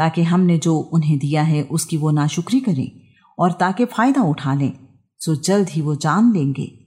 ताकि हमने जो उन्हें दिया है उसकी वो नाशुक्री करें और ताकि फ़ायदा उठा लें, सो जल्द ही वो जान लेंगे।